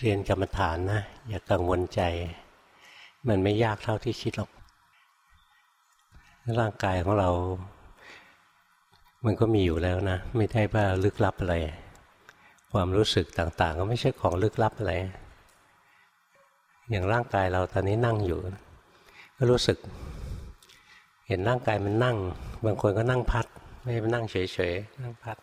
เรียนกรรมฐานนะ อย่ากังวลใจ มันไม่ยากเท่าที่คิดหรอก ร่างกายของเรา มันก็มีอยู่แล้วนะ ไม่ได้ว่าลึกลับอะไร ความรู้สึกต่าง ๆ ก็ไม่ใช่ของลึกลับอะไร อย่างร่างกายเราตอนนี้นั่งอยู่ ก็รู้สึก เห็นร่างกายมันนั่ง บางคนก็นั่งพัด ไม่ไปนั่งเฉยๆนั่งพัด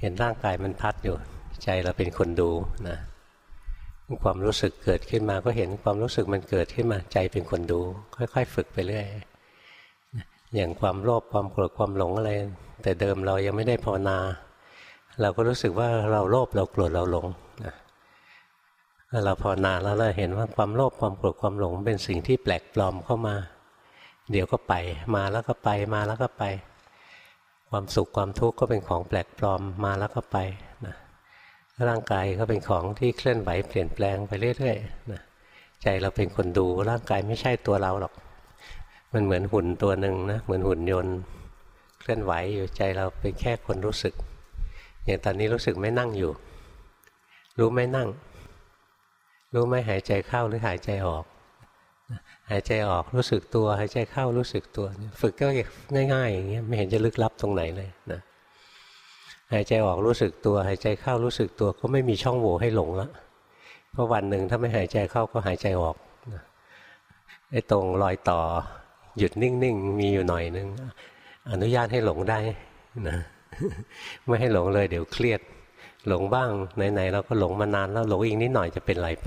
เห็นร่างกายมันพัดอยู่ ใจเราเป็นคนดูนะความรู้สึกเกิดขึ้นมาก็เห็นความรู้สึกมันเกิดขึ้นมาใจเป็นคนดู ค่อย ๆ ฝึกไปเรื่อยอย่างความโลภความโกรธความหลงอะไร แต่เดิมเรายังไม่ได้ภาวนา เราก็รู้สึกว่าเราโลภเราโกรธเราหลงนะเราภาวนาแล้วเราเห็นว่าความโลภความโกรธความหลง เป็นสิ่งที่แปลกปลอมเข้ามา เดี๋ยวก็ไป มาแล้วก็ไปมาแล้วก็ไป ความสุขความทุกข์ก็เป็นของแปลกปลอมมาแล้วก็ไปนะ ร่างกายก็เป็นของที่เคลื่อนไหวเปลี่ยนแปลงไปเรื่อยๆนะใจเราเป็นคนดูร่างกายไม่ใช่ตัวเราหรอก มันเหมือนหุ่นตัวหนึ่งนะเหมือนหุ่นยนต์เคลื่อนไหวอยู่ใจเราเป็นแค่คนรู้สึกอย่างตอนนี้รู้สึกไม่นั่งอยู่ รู้ไม่นั่ง รู้ไม่หายใจเข้าหรือหายใจออก หายใจออกรู้สึกตัว หายใจเข้ารู้สึกตัว ฝึกก็ง่ายๆอย่างเงี้ยไม่เห็นจะลึกลับตรงไหนเลยนะ หายใจออกรู้สึกตัว หายใจเข้ารู้สึกตัวก็ไม่มีช่องโหว่ให้หลงละเพราะวันหนึ่งถ้าไม่หายใจเข้าก็หายใจออกไอ้ตรงรอยต่อหยุดนิ่งๆมีอยู่หน่อยนึงอนุญาตให้หลงได้นะไม่ให้หลงเลยเดี๋ยวเครียด หลงบ้างไหนๆเราก็หลงมานานแล้วหลงอีกนิดหน่อยจะเป็นไรไป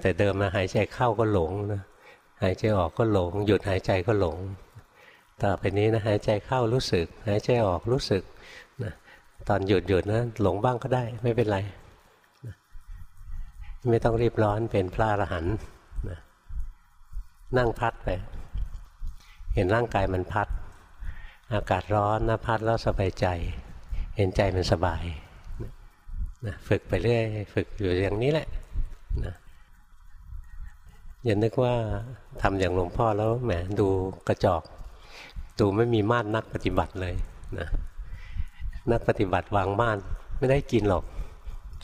แต่เดิมนะหายใจเข้าก็หลงนะหายใจออกก็หลง หยุดหายใจก็หลงต่อไปนี้นะหายใจเข้ารู้สึก หายใจออกรู้สึก ตอนหยุดหยุดนะหลงบ้างก็ได้ไม่เป็นไร ไม่ต้องรีบร้อนเป็นพระอรหันต์นะนั่งพัดไป เห็นร่างกายมันพัด อากาศร้อนนะพัดแล้วสบายใจ เห็นใจมันสบายนะฝึกไปเรื่อยฝึกอยู่อย่างนี้แหละนะอย่านึกว่าทำอย่างหลวงพ่อแล้วแหมดูกระจอก ดูไม่มีมาตรนักปฏิบัติเลยนะ นักปฏิบัติวางม่านไม่ได้กินหรอก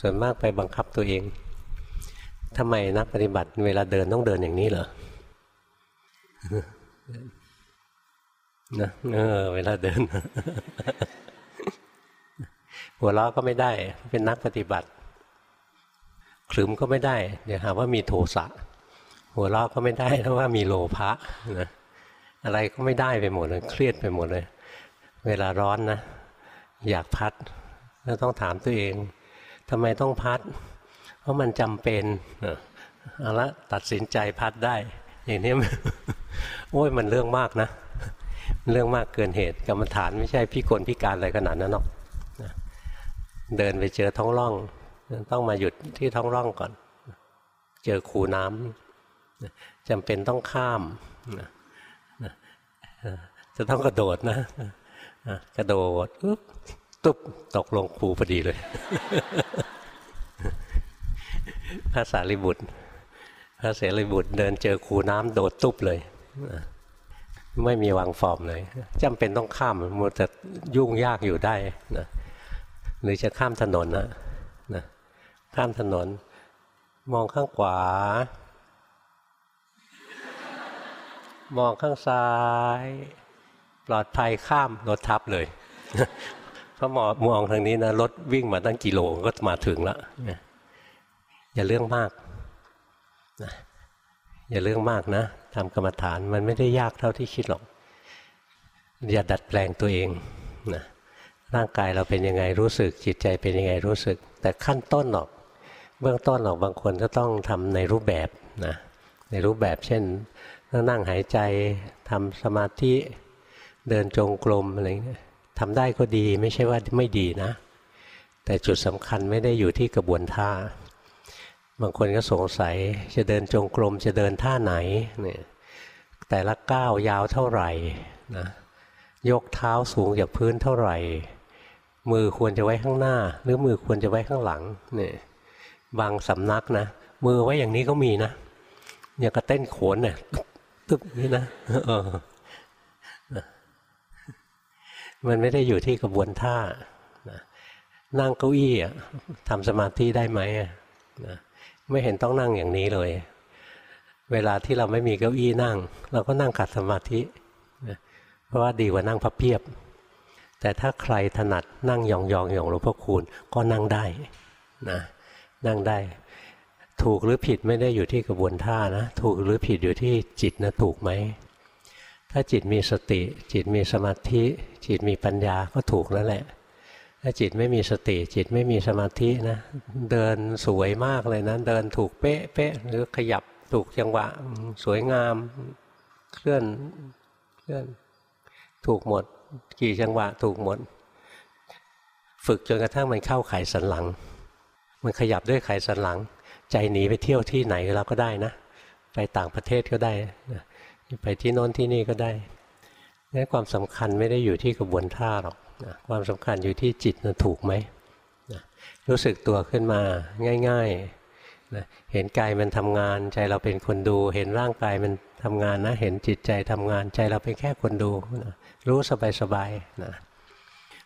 ส่วนมากไปบังคับตัวเองทำไมนักปฏิบัติเวลาเดินต้องเดินอย่างนี้เหรอนะเออ เวลาเดิน หัวเราะก็ไม่ได้ เป็นนักปฏิบัติขลืมก็ไม่ได้ เดี๋ยวหาว่ามีโทสะหัวเราะก็ไม่ได้เพราะว่ามีโลภะนะอะไรก็ไม่ได้ไปหมดเลยเครียดไปหมดเลย เวลาร้อนนะ อยากพัดแล้วต้องถามตัวเองทำไมต้องพัด เพราะมันจำเป็นเอาละตัดสินใจพัดได้ อย่างนี้โอ้ยมันเรื่องมากนะเรื่องมากเกินเหตุกรรมฐานไม่ใช่พิกลพิการอะไรขนาดนั้นหรอกเดินไปเจอท้องร่อง ต้องมาหยุดที่ท้องร่องก่อน เจอคูน้ำจำเป็นต้องข้ามจะต้องกระโดดนะ กระโดดปุ๊บตุ๊บตกลงคูพอดีเลยพระสารีบุตร พระเสรีบุตรเดินเจอคูน้ำโดดตุ๊บเลย ไม่มีวางฟอร์มเลยจำเป็นต้องข้ามมันจะยุ่งยากอยู่ได้นะหรือจะข้ามถนนนะนะข้ามถนน มองข้างขวา มองข้างซ้าย ปลอดภัยข้ามรถทับเลยเพราะมองมองทางนี้นะรถวิ่งมาตั้งกิโลก็มาถึงแล้วอย่าเรื่องมากนะอย่าเรื่องมากนะทำกรรมฐานมันไม่ได้ยากเท่าที่คิดหรอก อย่าดัดแปลงตัวเองนะร่างกายเราเป็นยังไงรู้สึก จิตใจเป็นยังไงรู้สึก แต่ขั้นต้นหรอก เบื้องต้นหรอกบางคนก็ต้องทำในรูปแบบนะในรูปแบบเช่นนั่งหายใจทำสมาธิ เดินจงกรมอะไรเงี้ยทำได้ก็ดีไม่ใช่ว่าไม่ดีนะ แต่จุดสำคัญไม่ได้อยู่ที่กระบวนท่า บางคนก็สงสัยจะเดินจงกรมจะเดินท่าไหนเนี่ยแต่ละก้าวยาวเท่าไหร่นะยกเท้าสูงจากพื้นเท่าไหร่ มือควรจะไว้ข้างหน้า หรือมือควรจะไว้ข้างหลังเนี่ยบางสำนักนะ มือไว้อย่างนี้ก็มีนะอย่างกระเต้นโขนเนี่ยตึ๊บนี่นะ มันไม่ได้อยู่ที่กระบวนท่านั่งเก้าอี้ทำสมาธิได้ไหมนะไม่เห็นต้องนั่งอย่างนี้เลย เวลาที่เราไม่มีเก้าอี้นั่ง เราก็นั่งขัดสมาธินะเพราะว่าดีกว่านั่งพับเพียบ แต่ถ้าใครถนัดนั่งยองๆอย่างหลวงพ่อคูณก็นั่งได้นะนั่งได้ ถูกหรือผิดไม่ได้อยู่ที่กระบวนท่านะ ถูกหรือผิดอยู่ที่จิตนะถูกไหม ถ้าจิตมีสติ จิตมีสมาธิ จิตมีปัญญาก็ถูกแล้วแหละ ถ้าจิตไม่มีสติ จิตไม่มีสมาธินะ เดินสวยมากเลยนะ เดินถูกเป๊ะเป๊ะหรือขยับถูกจังหวะ สวยงาม เคลื่อนเคลื่อน ถูกหมด กี่จังหวะถูกหมด ฝึกจนกระทั่งมันเข้าไขสันหลัง มันขยับด้วยไขสันหลัง ใจหนีไปเที่ยวที่ไหนเราก็ได้นะ ไปต่างประเทศก็ได้นะ ไปที่โน้นที่นี่ก็ได้นั่นความสำคัญไม่ได้อยู่ที่กระบวนท่าหรอกนะความสำคัญอยู่ที่จิตนะถูกไหมนะรู้สึกตัวขึ้นมาง่ายๆนะเห็นกายมันทำงาน ใจเราเป็นคนดู เห็นร่างกายมันทำงานนะ เห็นจิตใจทำงาน ใจเราเป็นแค่คนดูนะรู้สบายๆนะ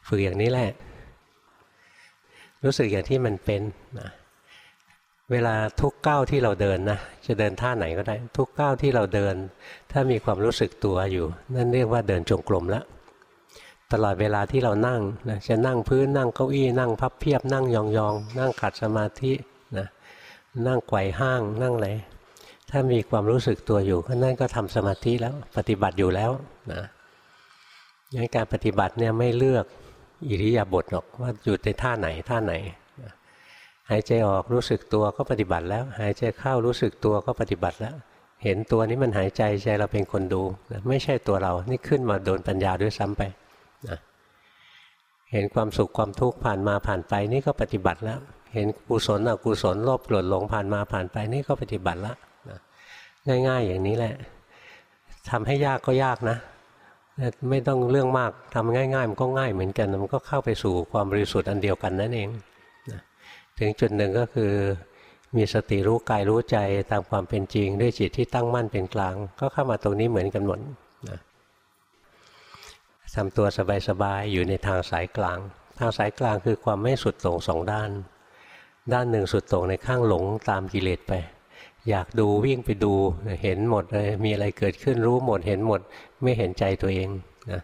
ฝึกอย่างนี้แหละ รู้สึกอย่างที่มันเป็นนะ เวลาทุกก้าวที่เราเดินนะจะเดินท่าไหนก็ได้ ทุกก้าวที่เราเดิน ถ้ามีความรู้สึกตัวอยู่ นั่นเรียกว่าเดินจงกรมแล้วตลอดเวลาที่เรานั่งนะจะนั่งพื้นนั่งเก้าอี้นั่งพับเพียบนั่งยองๆ นั่งขัดสมาธินะนั่งไกวห้างนั่งอะไรถ้ามีความรู้สึกตัวอยู่ก็นั่นก็ทำสมาธิแล้วปฏิบัติอยู่แล้วนะงั้นการปฏิบัติเนี่ยไม่เลือกอิริยาบถหรอกว่าอยู่ในท่าไหนท่าไหน หายใจออกรู้สึกตัวก็ปฏิบัติแล้ว หายใจเข้ารู้สึกตัวก็ปฏิบัติแล้ว เห็นตัวนี้มันหายใจใจเราเป็นคนดูไม่ใช่ตัวเรา นี่ขึ้นมาโดนปัญญาด้วยซ้ำไปนะเห็นความสุขความทุกข์ผ่านมาผ่านไปนี่ก็ปฏิบัติแล้ว เห็นกุศลอกุศลโลภโกรธหลงผ่านมาผ่านไปนี่ก็ปฏิบัติแล้วนะง่าย ๆ อย่างนี้แหละทำให้ยากก็ยากนะไม่ต้องเรื่องมากทำง่าย ๆ มันก็ง่ายเหมือนกัน มันก็เข้าไปสู่ความบริสุทธิ์อันเดียวกันนั่นเอง ถึงจุดหนึ่งก็คือมีสติรู้กายรู้ใจตามความเป็นจริง ด้วยจิตที่ตั้งมั่นเป็นกลาง ก็เข้ามาตรงนี้เหมือนกันหมดนะทำตัวสบายๆอยู่ในทางสายกลาง ทางสายกลางคือความไม่สุดโต่งสองด้าน ด้านหนึ่งสุดโต่งในข้างหลงตามกิเลสไป อยากดูวิ่งไปดูเห็นหมดเลยมีอะไรเกิดขึ้นรู้หมดเห็นหมดไม่เห็นใจตัวเองนะ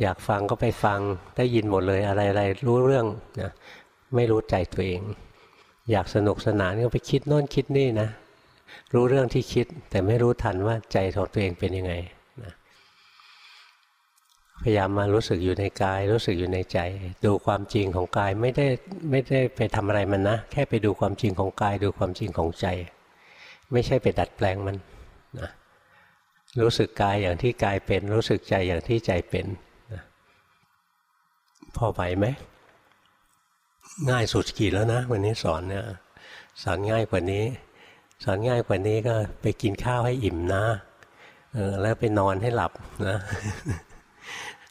อยากฟังก็ไปฟังได้ยินหมดเลยอะไรๆรู้เรื่องนะ ไม่รู้ใจตัวเอง อยากสนุกสนานก็ไปคิดโน่นคิดนี่นะ รู้เรื่องที่คิดแต่ไม่รู้ทันว่าใจของตัวเองเป็นยังไงนะพยายามมารู้สึกอยู่ในกาย รู้สึกอยู่ในใจ ดูความจริงของกายไม่ได้ไม่ได้ไปทำอะไรมันนะ แค่ไปดูความจริงของกาย ดูความจริงของใจ ไม่ใช่ไปดัดแปลงมันนะรู้สึกกายอย่างที่กายเป็น รู้สึกใจอย่างที่ใจเป็นนะพอไหวไหม ง่ายสุดขีดแล้วนะ วันนี้สอนเนี่ยสอนง่ายกว่านี้ สอนง่ายกว่านี้ก็ไปกินข้าวให้อิ่มนะเออแล้วไปนอนให้หลับนะ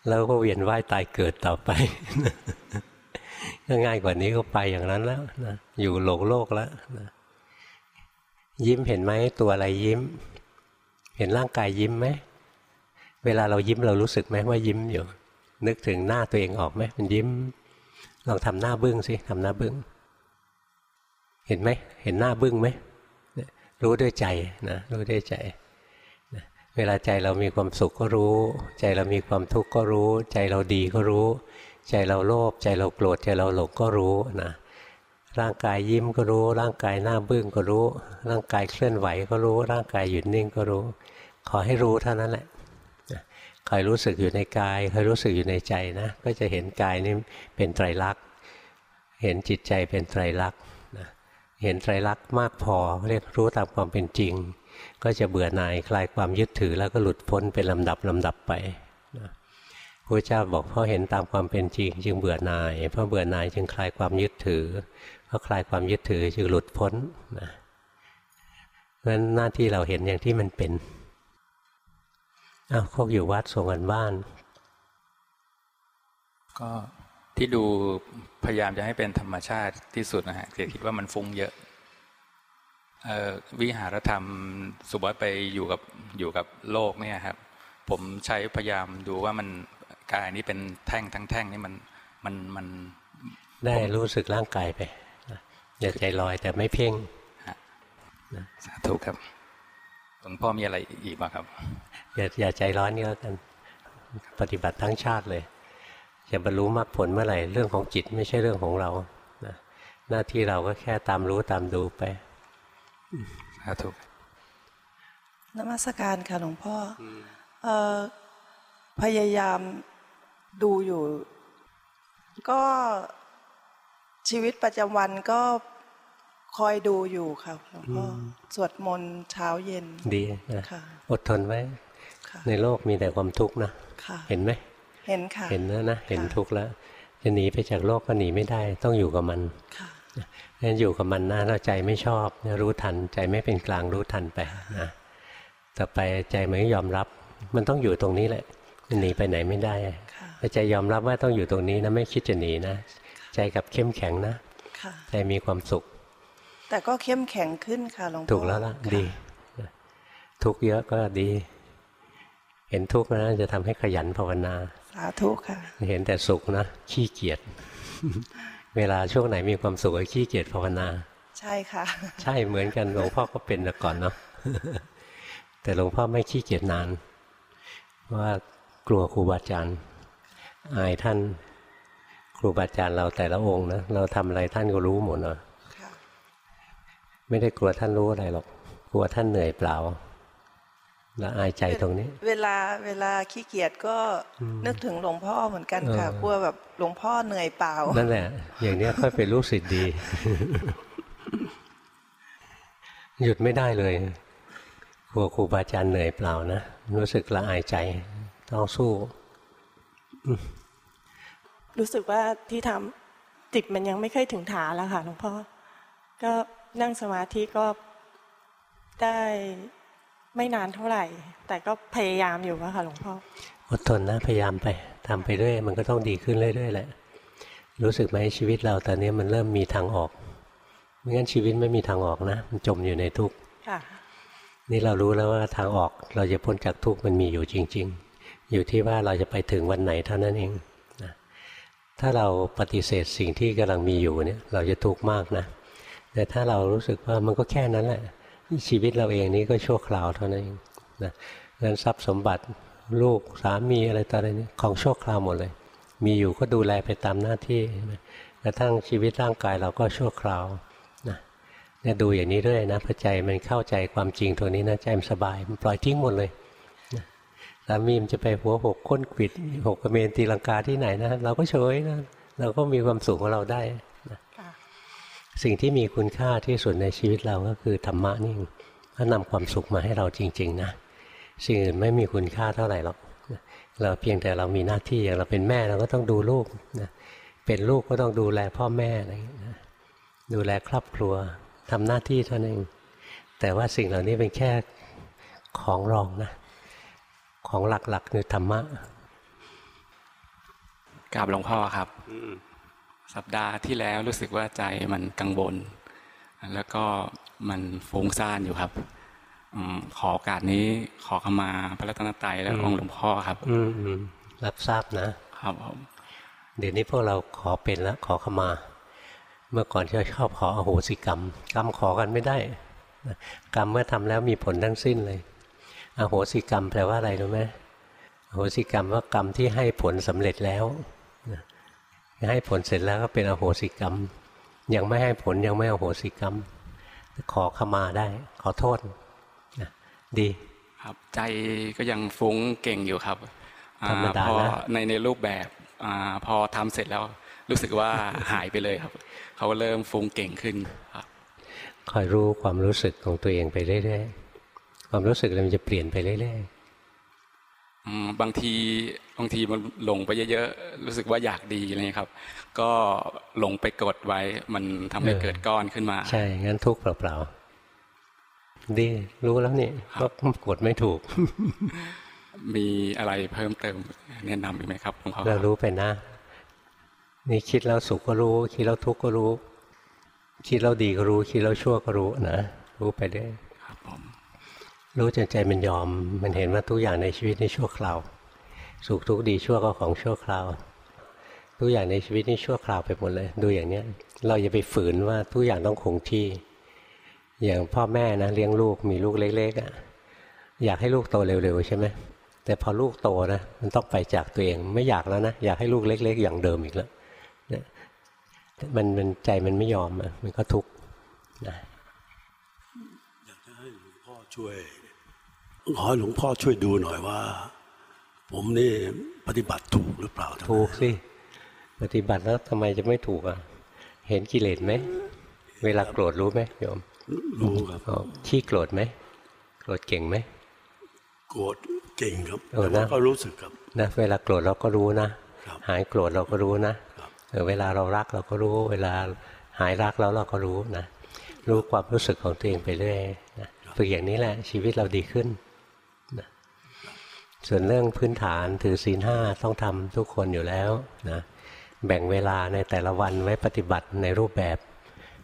แล้วก็เวียนว่ายตายเกิดต่อไปก็ง่ายกว่านี้ก็ไปอย่างนั้นแล้วนะอยู่โลกโลกแล้วนะยิ้มเห็นไหมตัวอะไรยิ้ม เห็นร่างกายยิ้มไหมเวลาเรายิ้มเรารู้สึกไหมว่ายิ้มอยู่ นึกถึงหน้าตัวเองออกไหมมันยิ้ม ลองทำหน้าบึ้งสิทำหน้าบึ้งเห็นไหมเห็นหน้าบึ้งไหมรู้ด้วยใจนะรู้ด้วยใจเวลาใจเรามีความสุขก็รู้ ใจเรามีความทุกข์ก็รู้ ใจเราดีก็รู้ ใจเราโลภใจเราโกรธใจเราหลงก็รู้นะร่างกายยิ้มก็รู้ ร่างกายหน้าบึ้งก็รู้ ร่างกายเคลื่อนไหวก็รู้ ร่างกายหยุดนิ่งก็รู้ ขอให้รู้เท่านั้นแหละ คอยรู้สึกอยู่ในกายคอยรู้สึกอยู่ในใจนะ ก็จะเห็นกายนี่เป็นไตรลักษณ์ เห็นจิตใจเป็นไตรลักษณ์นะเห็นไตรลักษณ์มากพอเรียกรู้ตามความเป็นจริง ก็จะเบื่อหน่ายคลายความยึดถือแล้วก็หลุดพ้นเป็นลำดับลำดับไปนะพระเจ้าบอกเพราะเห็นตามความเป็นจริง จึงเบื่อหน่าย เพราะเบื่อหน่ายจึงคลายความยึดถือเพราะคลายความยึดถือจึงหลุดพ้นนะเพราะฉะนั้นหน้าที่เราเห็นอย่างที่มันเป็น อ้าวพวกอยู่วัดส่งกันบ้าน ก็ที่ดูพยายามจะให้เป็นธรรมชาติที่สุดนะฮะเคิดว่ามันฟุ้งเยอะวิหารธรรมสุบัติไปอยู่กับอยู่กับโลกเนี่ยครับ ผมใช้พยายามดูว่ามันกายนี้เป็นแท่งทั้งแท่งนี่มันมันมันได้รู้สึกร่างกายไปนะอย่าใจลอยแต่ไม่เพ่งสาธุครับหลวงพ่อมีอะไรอีกบ้างครับ อย่าอย่าใจร้อนนี่แล้วกัน ปฏิบัติทั้งชาติเลยจะบรรลุมรรคผลเมื่อไหร่เรื่องของจิตไม่ใช่เรื่องของเรานะหน้าที่เราก็แค่ตามรู้ตามดูไปสาธุนมัสการค่ะหลวงพ่ออเอ่อพยายามดูอยู่ ก็ชีวิตประจำวันก็คอยดูอยู่ค่ะหลวงพ่ออสวดมนต์เช้าเย็นดีนะค่ะอดทนไว้ค่ะ ในโลกมีแต่ความทุกข์นะค่ะเห็นไหมเห็นค่ะเห็นแล้วนะเห็นค่ะทุกข์แล้วจะหนีไปจากโลกก็หนีไม่ได้ ต้องอยู่กับมันค่ะงั้นอยู่กับมันนะเราใจไม่ชอบนะรู้ทัน ใจไม่เป็นกลางรู้ทันไปนะต่อไปใจมันก็ยอมรับ มันต้องอยู่ตรงนี้แหละมันหนีไปไหนไม่ได้ค่ะถ้าใจยอมรับว่าต้องอยู่ตรงนี้นะไม่คิดจะหนีนะใจกับเข้มแข็งนะค่ะใจมีความสุข แต่ก็เข้มแข็งขึ้นค่ะหลวงพ่อถูกแล้วล่ะค่ดีนะทุกข์เยอะก็ดี เห็นทุกข์นะจะทำให้ขยันภาวนา สาธุค่ะ เห็นแต่สุขนะขี้เกียจเวลาช่วงไหนมีความสุขก็ขี้เกียจภาวนา ใช่ค่ะ ใช่เหมือนกันหลวงพ่อก็เป็นแต่ก่อนเนาะแต่หลวงพ่อไม่ขี้เกียจนานเพราะว่ากลัวครูบาอาจารย์อายท่านครูบาอาจารย์เราแต่ละองค์นะเราทำอะไรท่านก็รู้หมดเนาะค่ะไม่ได้กลัวท่านรู้อะไรหรอก กลัวท่านเหนื่อยเปล่าแล้วอายใจตรงนี้ เวลาเวลาขี้เกียจก็นึกถึงหลวงพ่อเหมือนกันค่ะเออกลัวแบบหลวงพ่อเหนื่อยเปล่า นั่นแหละ อย่างเนี้ยค่อยเป็นลูกศิษย์ดี หยุดไม่ได้เลยกลัวครูบาอาจารย์เหนื่อยเปล่านะ รู้สึกละอายใจต้องสู้ รู้สึกว่าที่ทำจิตมันยังไม่เคยถึงฐานแล้วค่ะหลวงพ่อ ก็นั่งสมาธิก็ได้ ไม่นานเท่าไหร่ แต่ก็พยายามอยู่อะค่ะหลวงพ่ออดทนนะพยายามไปทำไปเรื่อยมันก็ต้องดีขึ้นเรื่อยๆแหละ รู้สึกไหมชีวิตเราตอนนี้มันเริ่มมีทางออกไม่งั้นชีวิตไม่มีทางออกนะ มันจมอยู่ในทุกข์ค่ะนี่เรารู้แล้วว่าทางออกเราจะพ้นจากทุกข์มันมีอยู่จริง ๆ อยู่ที่ว่าเราจะไปถึงวันไหนเท่านั้นเองนะถ้าเราปฏิเสธสิ่งที่กำลังมีอยู่เนี่ย เราจะทุกข์มากนะ แต่ถ้าเรารู้สึกว่ามันก็แค่นั้นแหละ ชีวิตเราเองนี้ก็ชั่วคราวเท่านั้นเองนะเงินทรัพย์สมบัติลูกสามีอะไรต่ออะไรนี่ของชั่วคราวหมดเลย มีอยู่ก็ดูแลไปตามหน้าที่กระทั่งชีวิตร่างกายเราก็ชั่วคราวนะเนี่ยดูอย่างนี้เรื่อยนะพอใจมันเข้าใจความจริงตัวนี้นะใจมันสบาย มันปล่อยทิ้งหมดเลยนะสามีมันจะไปหัวหกก้นขิดหกกระเมนตีลังกาที่ไหนนะเราก็เฉยนะเราก็มีความสุขของเราได้ สิ่งที่มีคุณค่าที่สุดในชีวิตเราก็คือธรรมะนี่เองถ้านำความสุขมาให้เราจริง ๆ นะ สิ่งอื่นไม่มีคุณค่าเท่าไหร่หรอกนะเราเพียงแต่เรามีหน้าที่อย่างเราเป็นแม่เราก็ต้องดูลูกนะเป็นลูกก็ต้องดูแลพ่อแม่อะไรอย่างเงี้ยนะดูแลครอบครัวทำหน้าที่เท่านั้นเอง แต่ว่าสิ่งเหล่านี้เป็นแค่ของรองนะ ของหลักๆคือธรรมะกราบหลวงพ่อครับ สัปดาห์ที่แล้วรู้สึกว่าใจมันกังวล แล้วก็มันฟุ้งซ่านอยู่ครับอมขอโอกาสนี้ขอขมาพระรัตนตรัยและองค์หลวงพ่อครับ อืมอืมรับทราบนะครับผมเดี๋ยวนี้พวกเราขอเป็นแล้วขอขมา เมื่อก่อนจะชอบขออโหสิกรรม กรรมขอกันไม่ได้นะกรรมเมื่อทำแล้วมีผลทั้งสิ้นเลย อโหสิกรรมแปลว่าอะไรรู้ไหมอโหสิกรรมว่ากรรมที่ให้ผลสำเร็จแล้วนะ ให้ผลเสร็จแล้วก็เป็นอโหสิกรรม ยังไม่ให้ผลยังไม่อโหสิกรรม ขอขมาได้ ขอโทษนะดีครับใจก็ยังฟุ้งเก่งอยู่ครับอ่าธรรมดาพอนะในในรูปแบบอาพอทำเสร็จแล้วรู้สึกว่าหายไปเลยครับ เขาเริ่มฟุ้งเก่งขึ้นครับคอยรู้ความรู้สึกของตัวเองไปเรื่อยๆความรู้สึกมันจะเปลี่ยนไปเรื่อยอืม บางทีบางทีมันหลงไปเยอะๆรู้สึกว่าอยากดีอะไรเงี้ยครับ ก็หลงไปกดไว้มันทำให้เกิดก้อนขึ้นมาๆใช่งั้นทุกข์เปล่าๆดีรู้แล้วนี่ก็กดไม่ถูก มีอะไรเพิ่มเติมแนะนำอีกไหมครับหลวงพ่อเรารู้ไปนะ นี่คิดแล้วสุขก็รู้ คิดแล้วทุกข์ก็รู้ คิดแล้วดีก็รู้ คิดแล้วชั่วก็รู้นะรู้ไปเรื่อยค รู้จนใจมันยอม มันเห็นว่าทุกอย่างในชีวิตนี่ชั่วคราว สุขทุกข์ดีชั่วก็ของชั่วคราว ทุกอย่างในชีวิตนี่ชั่วคราวไปหมดเลย ดูอย่างเนี้ย เราอย่าไปฝืนว่าทุกอย่างต้องคงที่ อย่างพ่อแม่นะเลี้ยงลูกมีลูกเล็กๆอะ่ะอยากให้ลูกโตเร็วๆใช่ไหมแต่พอลูกโตนะมันต้องไปจากตัวเองไม่อยากแล้วนะอยากให้ลูกเล็ก ๆ อย่างเดิมอีกแล้วเนี่ยมันมันใจมันไม่ยอมมันก็ทุกข์นะอยากจะให้หลวงพ่อช่วย ขอให้หลวงพ่อช่วยดูหน่อยว่า ผมนี่ปฏิบัติถูกหรือเปล่าถูกสิปฏิบัติแล้วทำไมจะไม่ถูกอะ เห็นกิเลสไหมเวลาโกรธรู้ไหมโยม รู้ครับอ๋อขี้โกรธไหมโกรธเก่งไหมโกรธเก่งครับเออแต่นะว่าก็รู้สึกครับนะเวลาโกรธเราก็รู้นะครับหายโกรธเราก็รู้นะครับเออเวลาเรารักเราก็รู้ เวลาหายรักแล้วเราก็รู้นะรู้ความรู้สึกของตัวเองไปเรื่อยนะฝึกอย่างนี้แหละชีวิตเราดีขึ้นนะ ส่วนเรื่องพื้นฐานถือศีลห้าต้องทำทุกคนอยู่แล้วนะแบ่งเวลาในแต่ละวันไว้ปฏิบัติในรูปแบบ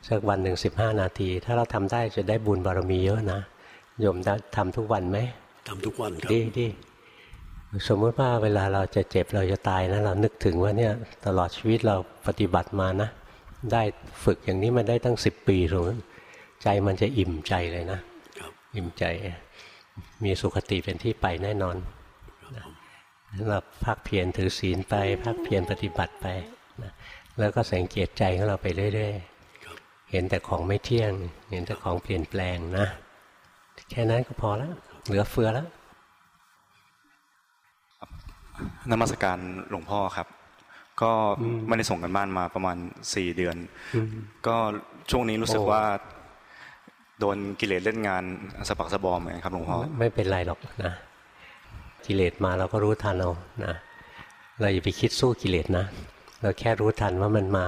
สักวันหนึ่งสิบห้านาที ถ้าเราทำได้จะได้บุญบารมีเยอะนะโยมได้ทำทุกวันไหมทำทุกวันครับดีดีสมมติว่าเวลาเราจะเจ็บเราจะตายนะเรานึกถึงว่าเนี่ยตลอดชีวิตเราปฏิบัติมานะ ได้ฝึกอย่างนี้มาได้ตั้งสิบปีตรงนั้นใจมันจะอิ่มใจเลยนะครับอิ่มใจมีสุขติเป็นที่ไปแน่นอนนะนั้น เราพักเพียรถือศีลไปพักเพียรปฏิบัติไปนะแล้วก็สังเกตใจของเราไปเรื่อยครับๆเห็นแต่ของไม่เที่ยง เห็นแต่ของเปลี่ยนแปลงนะ แค่นั้นก็พอแล้วเหลือเฟือแล้วนมัสการหลวงพ่อครับ ก็ไม่ได้ส่งกันบ้านมาประมาณสี่เดือน ก็ช่วงนี้รู้สึกโอ้ว่า โดนกิเลสเล่นงานสะปักสะบอมเหมือนกันครับหลวงพ่อไม่เป็นไรหรอกนะ กิเลสมาเราก็รู้ทันเอานะเราอย่าไปคิดสู้กิเลสนะ เราแค่รู้ทันว่ามันมา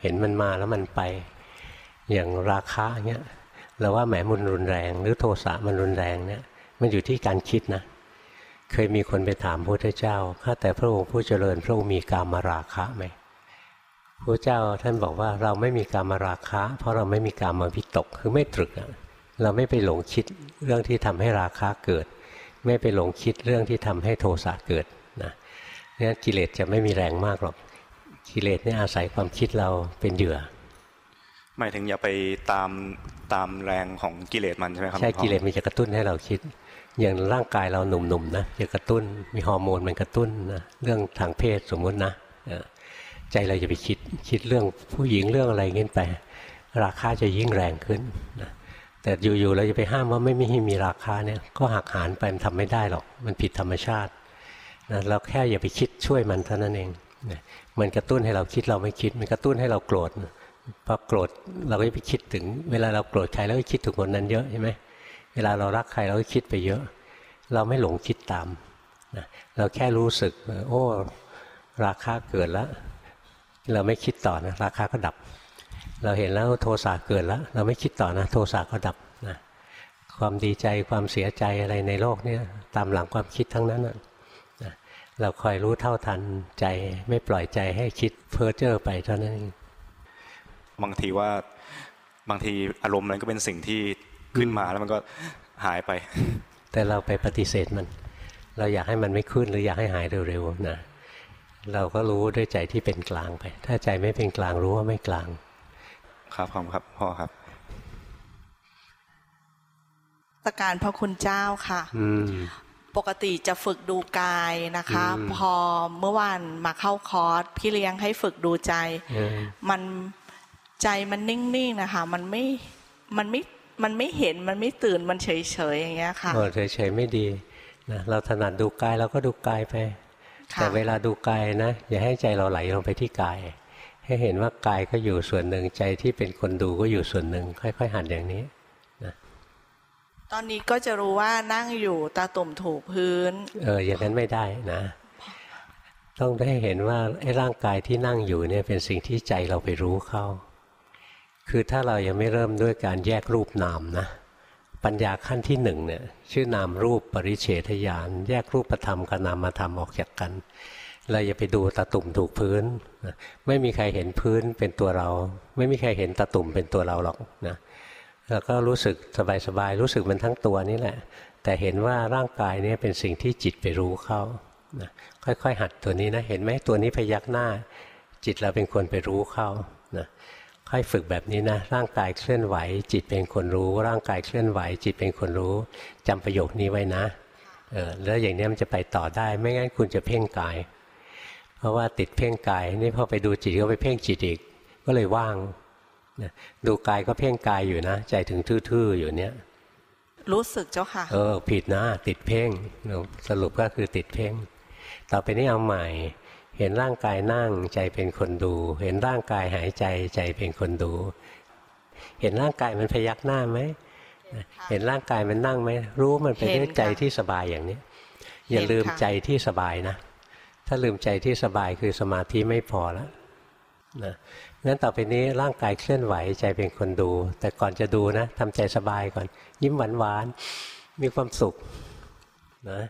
เห็นมันมาแล้วมันไป อย่างราคะเงี้ยเราว่าแหมมันรุนแรง หรือโทสะมันรุนแรงเนี่ยมันอยู่ที่การคิดนะ เคยมีคนไปถามพระพุทธเจ้าข้าแต่พระองค์ผู้เจริญพระองค์มีกามราคะไหมพระเจ้าท่านบอกว่าเราไม่มีกามราคะ เพราะเราไม่มีกามวิตกคือไม่ตรึกเราไม่ไปหลงคิดเรื่องที่ทำให้ราคะเกิด ไม่ไปหลงคิดเรื่องที่ทำให้โทสะเกิดนะเนี่ยกิเลสจะไม่มีแรงมากหรอกกิเลสเนี่ยอาศัยความคิดเราเป็นเหยื่อ หมายถึงอย่าไปตามตามแรงของกิเลสมันใช่ไหมครับใช่หลวงพ่อกิเลสมันจะกระตุ้นให้เราคิด อย่างร่างกายเราหนุ่มๆนะจะกระตุ้นมีฮอร์โมนมันกระตุ้นนะเรื่องทางเพศสมมุตินะเออใจเราจะไปคิดคิดเรื่องผู้หญิงเรื่องอะไรเงี้ยไป ราคาจะยิ่งแรงขึ้นนะ แต่อยู่ๆเราจะไปห้ามว่าไม่มีให้มีราคาเนี่ยก็หักหานไปมันทำไม่ได้หรอก มันผิดธรรมชาตินะเราแค่อย่าไปคิดช่วยมันเท่านั้นเองนะมันกระตุ้นให้เราคิดเราไม่คิด มันกระตุ้นให้เราโกรธพอโกรธเราก็ไปคิดถึง เวลาเราโกรธใครเราก็คิดถึงคนนั้นเยอะใช่ไหมเวลาเรารักใครเราก็คิดไปเยอะ เราไม่หลงคิดตามนะเราแค่รู้สึกโอ้ราคาเกิดแล้ว เราไม่คิดต่อนะราคาก็ดับ เราเห็นแล้วโทสะเกิดแล้ว เราไม่คิดต่อนะ โทสะก็ดับนะความดีใจความเสียใจอะไรในโลกเนี่ยตามหลังความคิดทั้งนั้นนะนะเราคอยรู้เท่าทันใจไม่ปล่อยใจให้คิดเพ้อเจ้อไปเท่านั้นเองบางทีว่าบางทีอารมณ์นั้นก็เป็นสิ่งที่ขึ้นมาแล้วมันก็หายไป แต่เราไปปฏิเสธมัน เราอยากให้มันไม่ขึ้นหรืออยากให้หายเร็วๆนะเราก็รู้ด้วยใจที่เป็นกลางไป ถ้าใจไม่เป็นกลางรู้ว่าไม่กลาง ครับขอบคุณครับพ่อครับตการพระคุณเจ้าค่ะอืมปกติจะฝึกดูกายนะคะอืมพอเมื่อวานมาเข้าคอร์สพี่เลี้ยงให้ฝึกดูใจเออมันใจมันนิ่งๆนะคะ มันไม่มันไม่มันไม่เห็นมันไม่ตื่นมันเฉยๆอย่างเงี้ยค่ะโอ้เฉยๆไม่ดีนะเราถนัดดูกายเราก็ดูกายไปค่ะแต่เวลาดูกายนะ อย่าให้ใจเราไหลลงไปที่กาย ให้เห็นว่ากายก็อยู่ส่วนหนึ่งใจที่เป็นคนดูก็อยู่ส่วนหนึ่งค่อย ๆ หัดอย่างนี้ตอนนี้ก็จะรู้ว่านั่งอยู่ตาตุ่มถูพื้น เอออย่างนั้นไม่ได้นะ ต้องได้เห็นว่าไอ้ร่างกายที่นั่งอยู่เนี่ยเป็นสิ่งที่ใจเราไปรู้เข้า คือถ้าเรายังไม่เริ่มด้วยการแยกรูปนามนะปัญญาขั้นที่หนึ่งเนี่ยชื่อนามรูปปริเฉทญาณแยกรูปธรรมกับนามธรรมออกจากกัน เราอย่าไปดูตาตุ่มถูกพื้นไม่มีใครเห็นพื้นเป็นตัวเรา ไม่มีใครเห็นตาตุ่มเป็นตัวเราหรอกนะแล้วก็รู้สึกสบายๆรู้สึกมันทั้งตัวนี่แหละ แต่เห็นว่าร่างกายนี่เป็นสิ่งที่จิตไปรู้เข้านะค่อยๆหัดตัวนี้นะเห็นไหมตัวนี้พยักหน้า จิตเราเป็นคนไปรู้เข้านะค่อยฝึกแบบนี้นะร่างกายเคลื่อนไหว จิตเป็นคนรู้ ร่างกายเคลื่อนไหว จิตเป็นคนรู้จำประโยคนี้ไว้นะเออแล้วอย่างนี้มันจะไปต่อได้ ไม่งั้นคุณจะเพ่งกาย ราะว่าติดเพ่งกายนี่พอไปดูจิตก็ไปเพ่งจิตอีก ก็เลยว่างนะดูกายก็เพ่งกายอยู่นะ ใจถึงทื่อๆอยู่เนี้ยรู้สึกเจ้าค่ะ เออ ผิดนะ ติดเพ่งสรุปก็คือติดเพ่งต่อไปนี้เอาใหม่ เห็นร่างกายนั่งใจเป็นคนดู เห็นร่างกายหายใจใจเป็นคนดู เห็นร่างกายมันพยักหน้าไหมเห็นร่างกายมันนั่งไหมรู้มันไปด้วยเห็นค่ะใจที่สบายอย่างนี้อย่าเห็นลืมค่ะใจที่สบายนะ ถ้าลืมใจที่สบายคือสมาธิไม่พอแล้วนะงั้นต่อไปนี้ร่างกายเคลื่อนไหวใจเป็นคนดู แต่ก่อนจะดูนะทำใจสบายก่อน ยิ้มหวานหวานมีความสุขนะ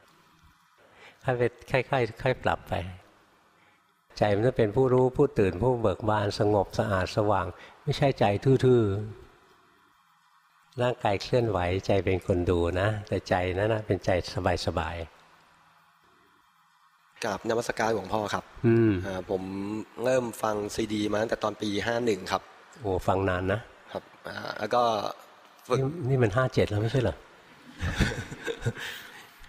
ค่อยไปค่อยๆค่อยปรับไป ใจมันต้องเป็นผู้รู้ผู้ตื่นผู้เบิกบานสงบสะอาดสว่าง ไม่ใช่ใจทื่อๆร่างกายเคลื่อนไหวใจเป็นคนดูนะ แต่ใจนั้นนะเป็นใจสบายๆ กับนมัสการหลวงพ่อครับอืมอ่าผมเริ่มฟังซีดี มาตั้งแต่ตอนปีห้าหนึ่งครับโอ้ฟังนานนะครับอ่าแล้วก็ฝึกนี่นี่มันห้าเจ็ดแล้วไม่ใช่เหรอ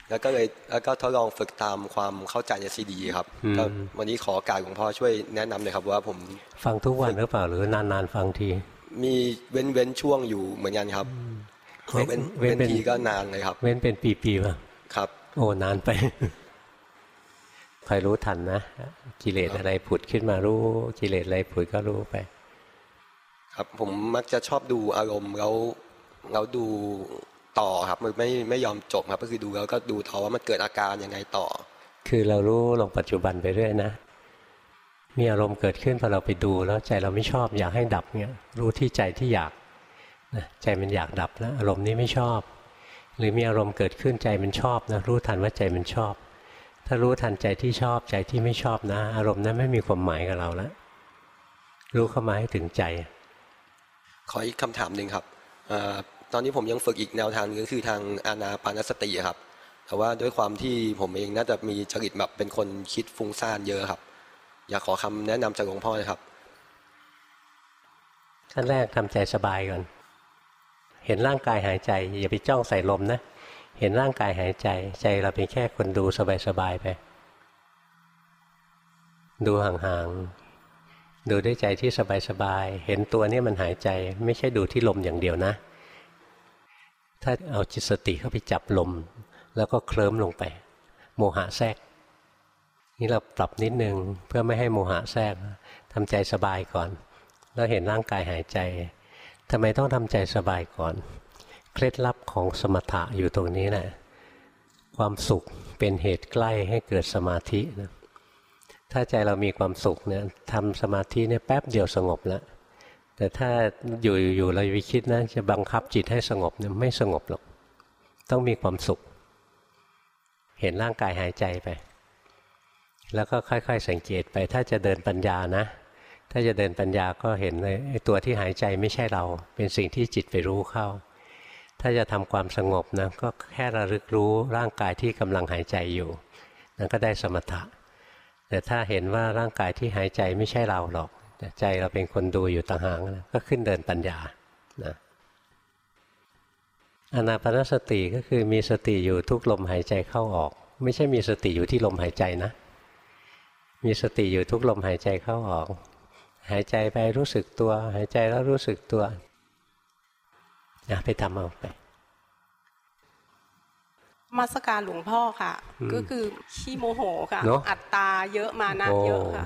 แล้วก็เลยแล้วก็ทดลองฝึกตามความเข้าใจในซีดีครับอืมก็วันนี้ขอโอการหลวงพ่อช่วยแนะนำหน่อยครับว่าผมฟังทุกวันหรือเปล่าหรือนานๆฟังที มีเว้นเว้นช่วงอยู่เหมือนกันครับเว้นเว้นเว้นเว้นเป็นทีก็นานเลยครับ เว้นเป็นปีๆป่ะครับ โอ้นานไป คอยรู้ทันนะ กิเลสอะไรผุดขึ้นมารู้ กิเลสอะไรผุดก็รู้ไป ครับผมมักจะชอบดูอารมณ์แล้วแล้วดูต่อครับไม่ไม่ไม่ยอมจบครับ ก็คือดูแล้วก็ดูต่อว่ามันเกิดอาการยังไงต่อ คือเรารู้ลงปัจจุบันไปเรื่อยนะมีอารมณ์เกิดขึ้นพอเราไปดูแล้วใจเราไม่ชอบอยากให้ดับเนี่ยรู้ที่ใจที่อยากนะใจมันอยากดับแล้วอารมณ์นี้ไม่ชอบ หรือมีอารมณ์เกิดขึ้นใจมันชอบนะรู้ทันว่าใจมันชอบ ถ้ารู้ทันใจที่ชอบใจที่ไม่ชอบนะ อารมณ์นั้นไม่มีความหมายกับเราแล้วรู้เข้ามาให้ถึงใจ ขออีกคำถามหนึ่งครับเออตอนนี้ผมยังฝึกอีกแนวทางหนึงก็คือทางอานาปานสติครับ แต่ว่าด้วยความที่ผมเองน่าจะมีจริตแบบเป็นคนคิดฟุ้งซ่านเยอะครับ อยากขอคำแนะนำจากหลวงพ่อนะครับขั้นแรกทำใจสบายก่อน เห็นร่างกายหายใจ อย่าไปจ้องใส่ลมนะ เห็นร่างกายหายใจ ใจเราเป็นแค่คนดูสบายๆไป ดูห่างๆ ดูด้วยใจที่สบายๆ เห็นตัวนี้มันหายใจ ไม่ใช่ดูที่ลมอย่างเดียวนะ ถ้าเอาจิตสติเข้าไปจับลม แล้วก็เคลิ้มลงไป โมหะแทรก นี่เราปรับนิดนึงเพื่อไม่ให้โมหะแทรกทำใจสบายก่อน แล้วเห็นร่างกายหายใจทำไมต้องทำใจสบายก่อน เคล็ดลับของสมถะอยู่ตรงนี้แหละความสุขเป็นเหตุใกล้ให้เกิดสมาธินะถ้าใจเรามีความสุขเนี่ยทำสมาธิเนี่ยแป๊บเดียวสงบแล้วแต่ถ้าอยู่อยู่เราไปคิดนะจะบังคับจิตให้สงบเนี่ยไม่สงบหรอก ต้องมีความสุข เห็นร่างกายหายใจไป แล้วก็ค่อย ๆ สังเกตไป ถ้าจะเดินปัญญานะ ถ้าจะเดินปัญญาก็เห็นเลยตัวที่หายใจไม่ใช่เรา เป็นสิ่งที่จิตไปรู้เข้า ถ้าจะทำความสงบนะก็แค่ระลึกรู้ร่างกายที่กำลังหายใจอยู่นั่นก็ได้สมถะ แต่ถ้าเห็นว่าร่างกายที่หายใจไม่ใช่เราหรอกใจเราเป็นคนดูอยู่ต่างหากนะก็ขึ้นเดินปัญญานะอนาปานสติก็คือมีสติอยู่ทุกลมหายใจเข้าออก ไม่ใช่มีสติอยู่ที่ลมหายใจนะ มีสติอยู่ทุกลมหายใจเข้าออก หายใจไปรู้สึกตัว หายใจแล้วรู้สึกตัว นะไปทำเอาไปมาสการหลวงพ่อค่ะอืมก็คือขี้โมโหค่ะเนอะอัตตาเยอะมานะเยอะค่ะ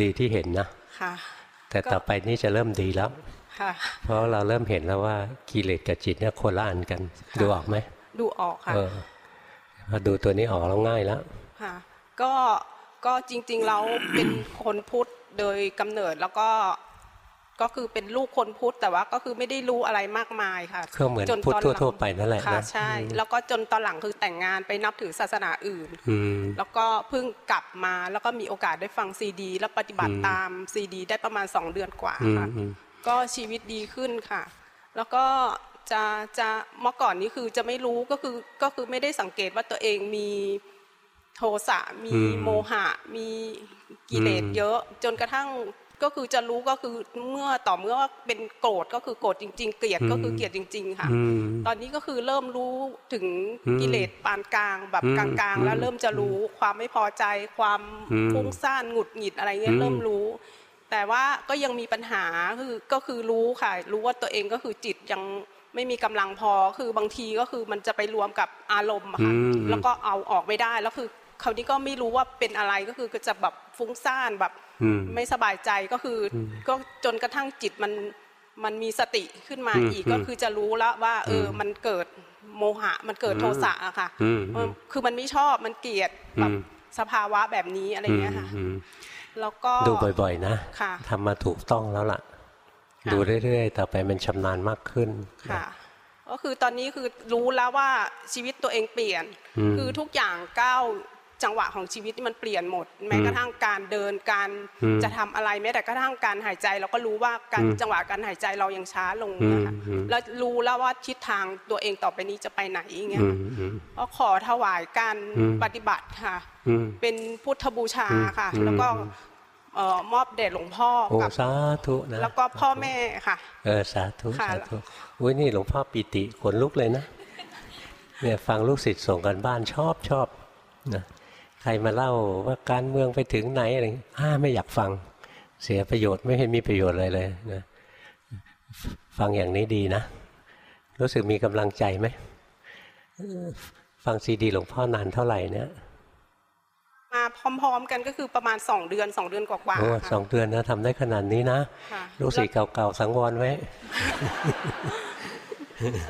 ดีที่เห็นนะค่ะ แต่ก็ต่อไปนี่จะเริ่มดีแล้วค่ะเพราะเราเริ่มเห็นแล้วว่ากิเลสกับจิตเนี่ยคนละอันกันค่ะดูออกไหมดูออกค่ะเออพอดูตัวนี้ออกแล้วง่ายแล้วค่ะ ก็ก็จริงๆเราเป็นคนพุทธโดยกำเนิดแล้วก็ ก็คือเป็นลูกคนพุทธแต่ว่าก็คือไม่ได้รู้อะไรมากมายค่ะก็เหมือนจนพุทธตอนหลังทั่วๆไปนั่นแหละค่ะนะใช่อืมแล้วก็จนตอนหลังคือแต่งงานไปนับถือศาสนาอื่นอืมแล้วก็เพิ่งกลับมาแล้วก็มีโอกาสได้ฟังซีดี แล้วปฏิบัติอืมตามซีดี ได้ประมาณสองเดือนกว่าอืมค่ะอืมก็ชีวิตดีขึ้นค่ะ แล้วก็จะจะเมื่อก่อนนี้คือจะไม่รู้ก็คือก็คือไม่ได้สังเกตว่าตัวเองมีโทสะมีอืมโมหะ มีกิเลสอืมเยอะ จนกระทั่ง ก็คือจะรู้ก็คือเมื่อต่อเมื่อเป็นโกรธก็คือโกรธจริง ๆ เกลียดก็คือเกลียดจริง ๆ ค่ะอืมตอนนี้ก็คือเริ่มรู้ถึงอืมกิเลสปานกลางแบบอืมกลางๆ แล้วอืมเริ่มจะรู้ความไม่พอใจความอืมฟุ้งซ่านหงุดหงิดอะไรเงี้อืยมเริ่มรู้ แต่ว่าก็ยังมีปัญหาคือก็คือรู้ค่ะ รู้ว่าตัวเองก็คือจิตยังไม่มีกำลังพอคือบางทีก็คือมันจะไปรวมกับอารมณ์อะค่ะอืมแล้วก็เอาออกไม่ได้แล้วคือคราวนี้ก็ไม่รู้ว่าเป็นอะไรก็คือจะแบบฟุ้งซ่านแบบอืม ไม่สบายใจก็คืออมก็จนกระทั่งจิตมันมันมีสติขึ้นมาอืมอีกอืมก็คือจะรู้แล้วว่า เอออมมันเกิดโมหะ มันเกิดอืมโทสะอะค่ะอืมเออคือมันไม่ชอบมันเกลียดแบบอืมสภาวะแบบนี้อะไรเงี้ยค่ะอืมแล้วก็ดูบ่อยๆนะค่ะทำมาถูกต้องแล้วล่ะค่ะ ดูเรื่อยๆต่อไปมันชำนาญมากขึ้นค่ะก็คือตอนนี้คือรู้แล้วว่าชีวิตตัวเองเปลี่ยนอืมคือทุกอย่างก้าว จังหวะของชีวิตนี่มันเปลี่ยนหมด แม้กระทั่งการเดินการอืมจะทำอะไรแม้แต่กระทั่งการหายใจเราก็รู้ว่าการอืมจังหวะการหายใจเรายังช้าลงอืมนะคะอืมแล้วรู้แล้วว่าทิศทางตัวเองต่อไปนี้จะไปไหนอย่างเงี้ยอืค่ะมอืมก็ขอถวายการอืมปฏิบัติค่ะอืมเป็นพุทธบูชาค่ะอืมแล้วก็อืมเอ่อมอบแด่หลวงพ่อโอ้กับสาธุนะแล้วก็พ่อแม่ค่ะเออสาธุค่ะสาธุอุ้ยนี่หลวงพ่อปิติขนลุกเลยนะเนี่ยฟังลูกศิษย์ส่งกันบ้านชอบชอบนะใครมาเล่าว่าการเมืองไปถึงไหนอะไรอย่างงี้อ้าไม่อยากฟัง เสียประโยชน์ไม่เห็นมีประโยชน์อะไรเลยนะฟังอย่างนี้ดีนะ รู้สึกมีกำลังใจไหมเออฟังซีดีหลวงพ่อนานเท่าไหร่เนี่ยมาพร้อมๆกันก็คือประมาณสองเดือนสองเดือนกว่าโอ้ๆสค่ะองเดือนนะทำได้ขนาดนี้นะค่ะลูกศิษย์เก่าๆสังวรไว้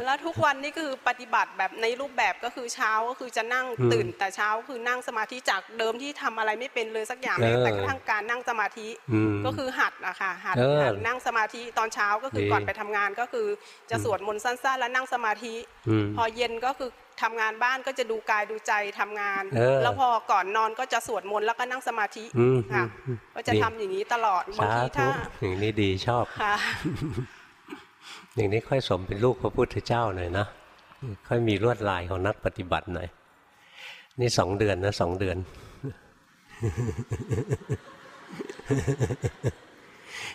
แล้วทุกวันนี่คือปฏิบัติแบบในรูปแบบก็คือเช้าก็คือจะนั่งอืมตื่น แต่เช้าคือนั่งสมาธิจากเดิมที่ทำอะไรไม่เป็นเลยสักอย่างเออแต่กระทั่งการนั่งสมาธิอืมก็คือหัดอะค่ะหัดเออหัดนั่งสมาธิตอนเช้าก็คือดีก่อนไปทำงานก็คือจะสวดมนต์สั้นๆ แล้วนั่งสมาธิอืมพอเย็นก็คือทำงานบ้านก็จะดูกายดูใจทำงานเออแล้วพอก่อนนอนก็จะสวดมนต์แล้วก็นั่งสมาธิอืมค่ะอืมก็จะดีทำอย่างนี้ตลอดบางสาทีธุถ้าอย่างนี้ดีชอบค่ะ อย่างนี้ค่อยสมเป็นลูกพระพุทธเจ้าหน่อยนะค่อยมีลวดลายของนักปฏิบัติหน่อย นี่สองเดือนนะสองเดือน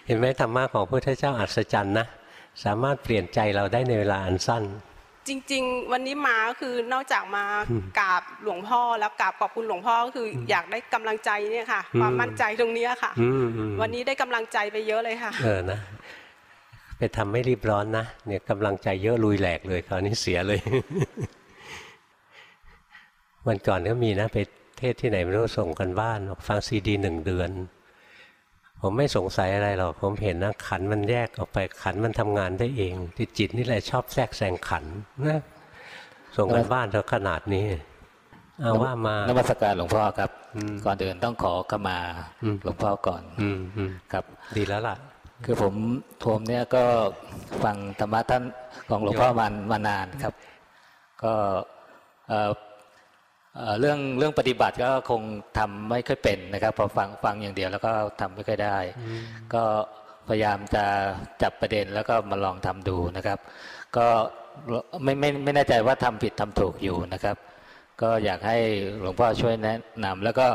เห็นไหมธรรมะของพระพุทธเจ้าอัศจรรย์นะสามารถเปลี่ยนใจเราได้ในเวลาอันสั้น จริง ๆ วันนี้มาก็คือนอกจากมากราบหลวงพ่อแล้วกราบขอบคุณหลวงพ่อก็คือออยากได้กำลังใจเนี่ยค่ะอืมความมั่นใจตรงเนี้ยค่ะอืมอืมวันนี้ได้กำลังใจไปเยอะเลยค่ะ เออนะ ไปทำไม่รีบร้อนนะเนี่ยกำลังใจเยอะลุยแหลกเลยคราวนี้เสียเลย วันก่อนก็มีนะไปเทศที่ไหนไม่รู้ส่งกันบ้านบอกฟังซีดีหนึ่งเดือน ผมไม่สงสัยอะไรหรอกผมเห็นนะขันมันแยกออกไปขันมันทำงานได้เองที่จิตนี่แหละชอบแทรกแซงขันนะส่งกันบ้านเท่าขนาดนี้เอาว่ามานมัสการหลวงพ่อครับอืมก่อนอื่นต้องขอขมาอืมหลวงพ่อก่อนอืมอืมครับ ดีแล้วล่ะ คือผมผมเนี่ยก็ฟังธรรมะท่านของหลวงพ่อมามานานครับ ก็เอ่อเอ่อเรื่องเรื่องปฏิบัติก็คงทำไม่ค่อยเป็นนะครับพอฟังฟังอย่างเดียวแล้วก็ทำไม่ค่อยได้ ก็พยายามจะจับประเด็นแล้วก็มาลองทำดูนะครับ ก็ไม่ไม่ไม่แน่ใจว่าทำผิดทำถูกอยู่นะครับ ก็อยากให้หลวงพ่อช่วยแนะนำแล้วก็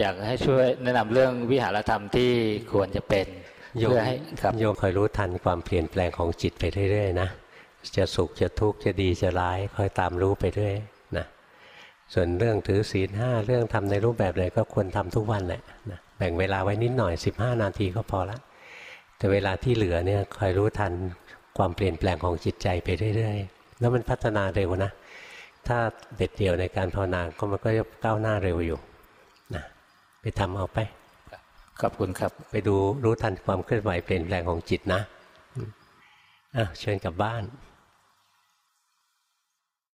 อยากให้ช่วยแนะนำเรื่องวิหารธรรมที่ควรจะเป็น โยมเพื่อให้ครับโยมคอยรู้ทันความเปลี่ยนแปลงของจิตไปเรื่อยๆนะจะสุขจะทุกข์จะดีจะร้ายคอยตามรู้ไปเรื่อยนะส่วนเรื่องถือศีลห้าเรื่องทำในรูปแบบไหนก็ควรทำทุกวันแหละนะแบ่งเวลาไว้นิดหน่อย 15 นาทีก็พอละ แต่เวลาที่เหลือเนี่ยคอยรู้ทันความเปลี่ยนแปลงของจิตใจไปเรื่อยๆ แล้วมันพัฒนาเร็วนะ ถ้าเด็ดเดี่ยวในการภาวนาก็มันก็จะก้าวหน้าเร็วอยู่นะไปทำเอาไป ขอบคุณครับ ไปดูรู้ทันความเคลื่อนไหวเปลี่ยนแปลงของจิตนะอะเชิญกลับบ้าน